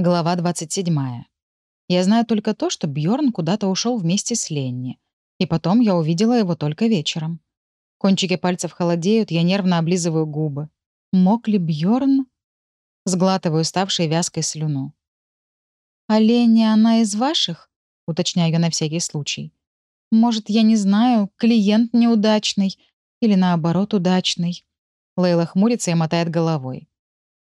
Глава 27. Я знаю только то, что Бьорн куда-то ушел вместе с Ленни. И потом я увидела его только вечером. Кончики пальцев холодеют, я нервно облизываю губы. Мог ли Бьорн? Сглатываю ставшей вязкой слюну. «А Ленни она из ваших?» — уточняю на всякий случай. «Может, я не знаю, клиент неудачный или, наоборот, удачный?» Лейла хмурится и мотает головой.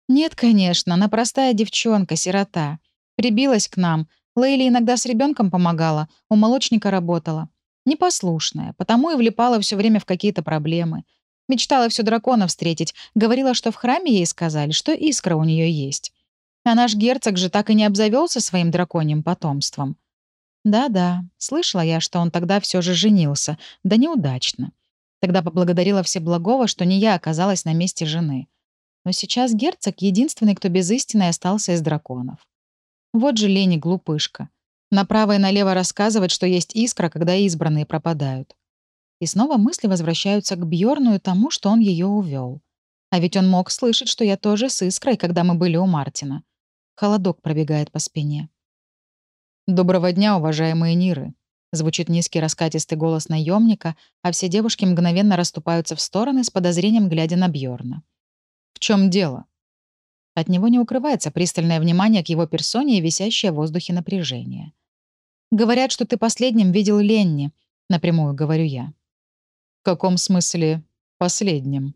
«Нет, конечно, она простая девчонка, сирота. Прибилась к нам. Лейли иногда с ребенком помогала, у молочника работала. Непослушная, потому и влипала все время в какие-то проблемы. Мечтала все дракона встретить, говорила, что в храме ей сказали, что искра у нее есть. А наш герцог же так и не обзавелся своим драконьим потомством. Да-да, слышала я, что он тогда все же женился, да неудачно. Тогда поблагодарила Всеблагого, что не я оказалась на месте жены. Но сейчас герцог — единственный, кто без истины остался из драконов. Вот же Лени глупышка. Направо и налево рассказывать, что есть искра, когда избранные пропадают. И снова мысли возвращаются к Бьорну и тому, что он ее увел. А ведь он мог слышать, что я тоже с искрой, когда мы были у Мартина. Холодок пробегает по спине. «Доброго дня, уважаемые Ниры!» Звучит низкий раскатистый голос наемника, а все девушки мгновенно расступаются в стороны с подозрением, глядя на Бьорна. «В чем дело?» От него не укрывается пристальное внимание к его персоне и висящее в воздухе напряжение. «Говорят, что ты последним видел Ленни», — напрямую говорю я. «В каком смысле последним?»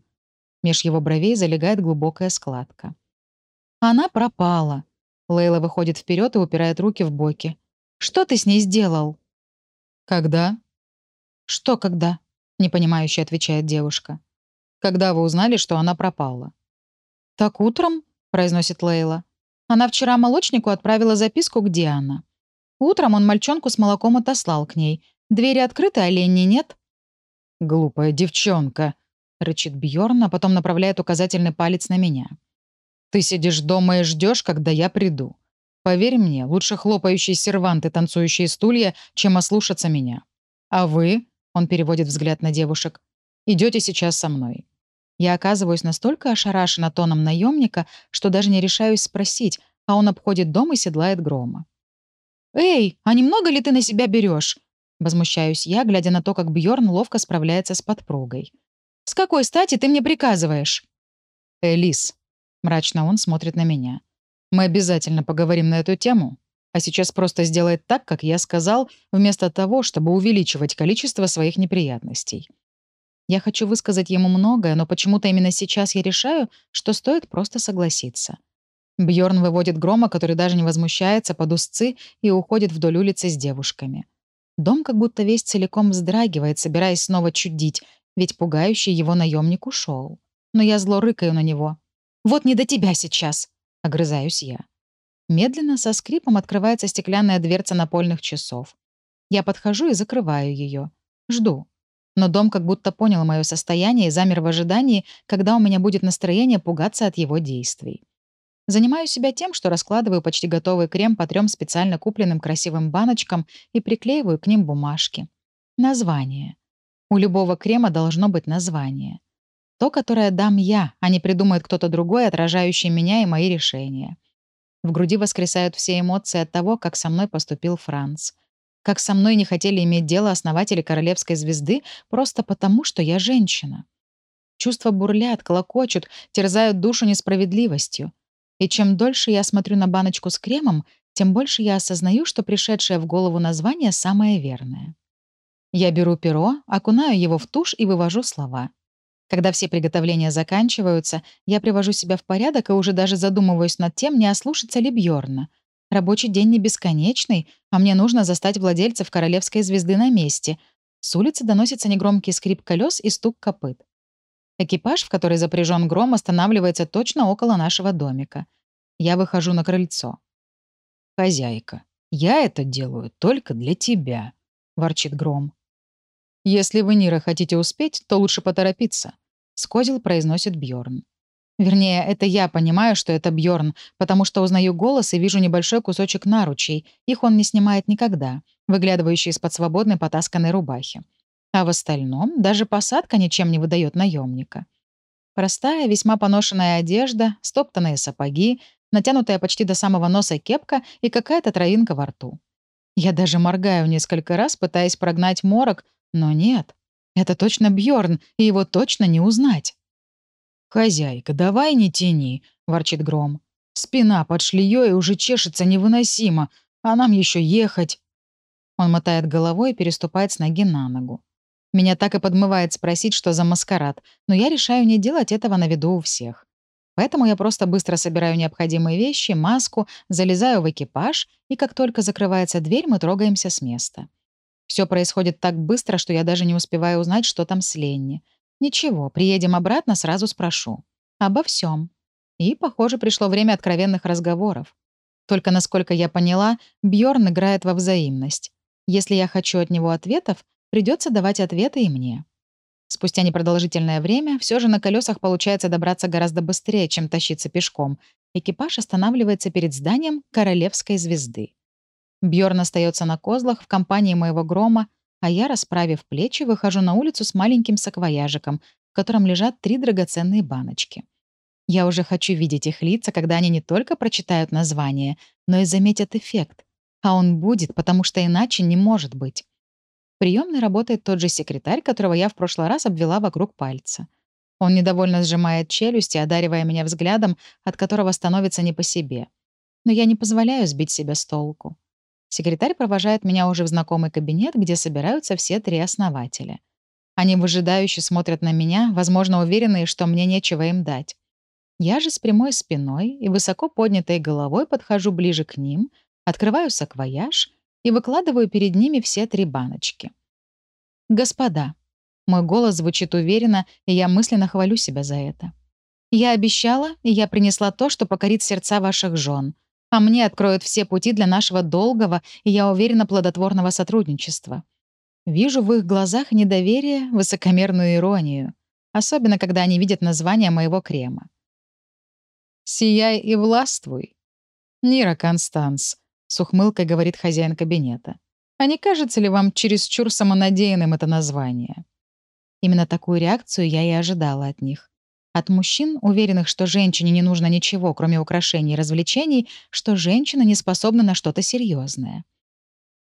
Меж его бровей залегает глубокая складка. «Она пропала». Лейла выходит вперед и упирает руки в боки. «Что ты с ней сделал?» «Когда?» «Что когда?» — непонимающе отвечает девушка. «Когда вы узнали, что она пропала?» «Так утром?» — произносит Лейла. Она вчера молочнику отправила записку, где она. Утром он мальчонку с молоком отослал к ней. Двери открыты, а Ленни нет. «Глупая девчонка», — рычит Бьорн, а потом направляет указательный палец на меня. «Ты сидишь дома и ждешь, когда я приду. Поверь мне, лучше хлопающие серванты, танцующие стулья, чем ослушаться меня. А вы, — он переводит взгляд на девушек, — идете сейчас со мной. Я оказываюсь настолько ошарашена тоном наемника, что даже не решаюсь спросить, а он обходит дом и седлает грома. «Эй, а немного ли ты на себя берешь? Возмущаюсь я, глядя на то, как Бьорн ловко справляется с подпругой. «С какой стати ты мне приказываешь?» «Элис», — мрачно он смотрит на меня. «Мы обязательно поговорим на эту тему, а сейчас просто сделай так, как я сказал, вместо того, чтобы увеличивать количество своих неприятностей. Я хочу высказать ему многое, но почему-то именно сейчас я решаю, что стоит просто согласиться. Бьорн выводит грома, который даже не возмущается, под узцы и уходит вдоль улицы с девушками. Дом как будто весь целиком вздрагивает, собираясь снова чудить, ведь пугающий его наемник ушел. Но я зло рыкаю на него. «Вот не до тебя сейчас!» — огрызаюсь я. Медленно, со скрипом открывается стеклянная дверца напольных часов. Я подхожу и закрываю ее. Жду. Но дом как будто понял мое состояние и замер в ожидании, когда у меня будет настроение пугаться от его действий. Занимаю себя тем, что раскладываю почти готовый крем по трем специально купленным красивым баночкам и приклеиваю к ним бумажки. Название. У любого крема должно быть название. То, которое дам я, а не придумает кто-то другой, отражающий меня и мои решения. В груди воскресают все эмоции от того, как со мной поступил Франц. Как со мной не хотели иметь дело основатели королевской звезды просто потому, что я женщина. Чувства бурлят, колокочут, терзают душу несправедливостью. И чем дольше я смотрю на баночку с кремом, тем больше я осознаю, что пришедшее в голову название самое верное. Я беру перо, окунаю его в тушь и вывожу слова. Когда все приготовления заканчиваются, я привожу себя в порядок и уже даже задумываюсь над тем, не ослушаться ли Бьорна — Рабочий день не бесконечный, а мне нужно застать владельцев королевской звезды на месте. С улицы доносится негромкий скрип колес и стук копыт. Экипаж, в который запряжен гром, останавливается точно около нашего домика. Я выхожу на крыльцо. «Хозяйка, я это делаю только для тебя», — ворчит гром. «Если вы, Нира, хотите успеть, то лучше поторопиться», — скозил произносит Бьорн. Вернее, это я понимаю, что это Бьорн, потому что узнаю голос и вижу небольшой кусочек наручей. Их он не снимает никогда, выглядывающий из-под свободной потасканной рубахи. А в остальном даже посадка ничем не выдает наемника. Простая, весьма поношенная одежда, стоптанные сапоги, натянутая почти до самого носа кепка и какая-то травинка во рту. Я даже моргаю несколько раз, пытаясь прогнать морок, но нет. Это точно Бьорн, и его точно не узнать. «Хозяйка, давай не тяни», — ворчит Гром. «Спина под шлеей уже чешется невыносимо, а нам еще ехать». Он мотает головой и переступает с ноги на ногу. Меня так и подмывает спросить, что за маскарад, но я решаю не делать этого на виду у всех. Поэтому я просто быстро собираю необходимые вещи, маску, залезаю в экипаж, и как только закрывается дверь, мы трогаемся с места. Все происходит так быстро, что я даже не успеваю узнать, что там с Ленни. Ничего, приедем обратно, сразу спрошу. Обо всем. И, похоже, пришло время откровенных разговоров. Только, насколько я поняла, Бьорн играет во взаимность. Если я хочу от него ответов, придется давать ответы и мне. Спустя непродолжительное время все же на колесах получается добраться гораздо быстрее, чем тащиться пешком. Экипаж останавливается перед зданием Королевской звезды. Бьорн остается на козлах в компании моего грома, а я, расправив плечи, выхожу на улицу с маленьким саквояжиком, в котором лежат три драгоценные баночки. Я уже хочу видеть их лица, когда они не только прочитают название, но и заметят эффект. А он будет, потому что иначе не может быть приемной работает тот же секретарь, которого я в прошлый раз обвела вокруг пальца. Он недовольно сжимает челюсти, одаривая меня взглядом, от которого становится не по себе. Но я не позволяю сбить себя с толку. Секретарь провожает меня уже в знакомый кабинет, где собираются все три основателя. Они выжидающе смотрят на меня, возможно, уверенные, что мне нечего им дать. Я же с прямой спиной и высоко поднятой головой подхожу ближе к ним, открываю саквояж и выкладываю перед ними все три баночки. «Господа», мой голос звучит уверенно, и я мысленно хвалю себя за это. «Я обещала, и я принесла то, что покорит сердца ваших жен, а мне откроют все пути для нашего долгого и, я уверена, плодотворного сотрудничества. Вижу в их глазах недоверие, высокомерную иронию, особенно когда они видят название моего крема. «Сияй и властвуй». «Нира Констанс», с ухмылкой говорит хозяин кабинета. А не кажется ли вам чересчур самонадеянным это название? Именно такую реакцию я и ожидала от них. От мужчин, уверенных, что женщине не нужно ничего, кроме украшений и развлечений, что женщина не способна на что-то серьезное.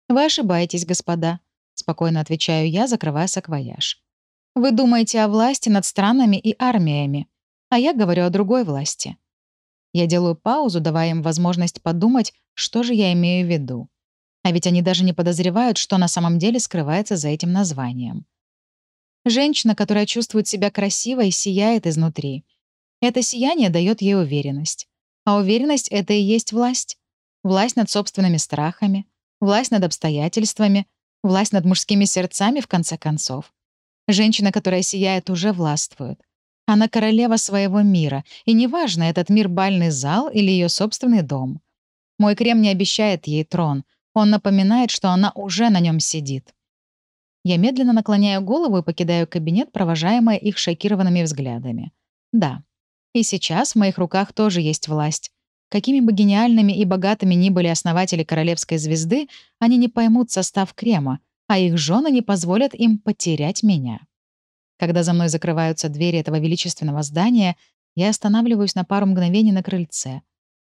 «Вы ошибаетесь, господа», — спокойно отвечаю я, закрывая саквояж. «Вы думаете о власти над странами и армиями, а я говорю о другой власти. Я делаю паузу, давая им возможность подумать, что же я имею в виду. А ведь они даже не подозревают, что на самом деле скрывается за этим названием. Женщина, которая чувствует себя красивой, сияет изнутри. Это сияние дает ей уверенность. А уверенность — это и есть власть. Власть над собственными страхами, власть над обстоятельствами, власть над мужскими сердцами, в конце концов. Женщина, которая сияет, уже властвует. Она королева своего мира, и неважно, этот мир бальный зал или ее собственный дом. Мой крем не обещает ей трон. Он напоминает, что она уже на нем сидит. Я медленно наклоняю голову и покидаю кабинет, провожаемая их шокированными взглядами. Да, и сейчас в моих руках тоже есть власть. Какими бы гениальными и богатыми ни были основатели королевской звезды, они не поймут состав крема, а их жены не позволят им потерять меня. Когда за мной закрываются двери этого величественного здания, я останавливаюсь на пару мгновений на крыльце,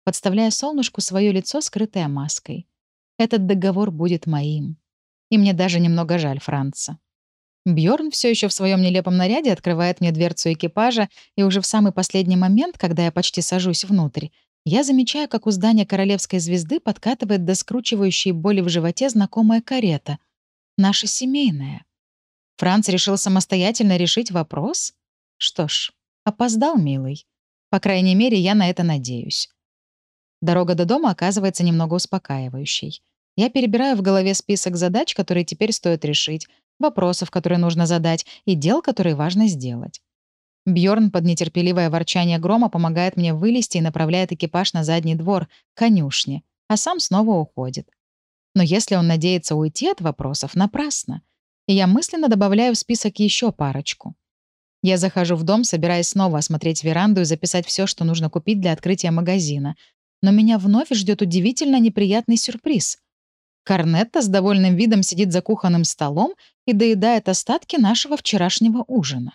подставляя солнышку свое лицо, скрытое маской. Этот договор будет моим. И мне даже немного жаль Франца. Бьорн все еще в своем нелепом наряде открывает мне дверцу экипажа, и уже в самый последний момент, когда я почти сажусь внутрь, я замечаю, как у здания королевской звезды подкатывает до скручивающей боли в животе знакомая карета. Наша семейная. Франц решил самостоятельно решить вопрос? Что ж, опоздал, милый. По крайней мере, я на это надеюсь. Дорога до дома оказывается немного успокаивающей. Я перебираю в голове список задач, которые теперь стоит решить, вопросов, которые нужно задать, и дел, которые важно сделать. Бьорн под нетерпеливое ворчание грома помогает мне вылезти и направляет экипаж на задний двор, к конюшне, а сам снова уходит. Но если он надеется уйти от вопросов, напрасно и я мысленно добавляю в список еще парочку. Я захожу в дом, собираясь снова осмотреть веранду и записать все, что нужно купить для открытия магазина. Но меня вновь ждет удивительно неприятный сюрприз. Корнетта с довольным видом сидит за кухонным столом и доедает остатки нашего вчерашнего ужина.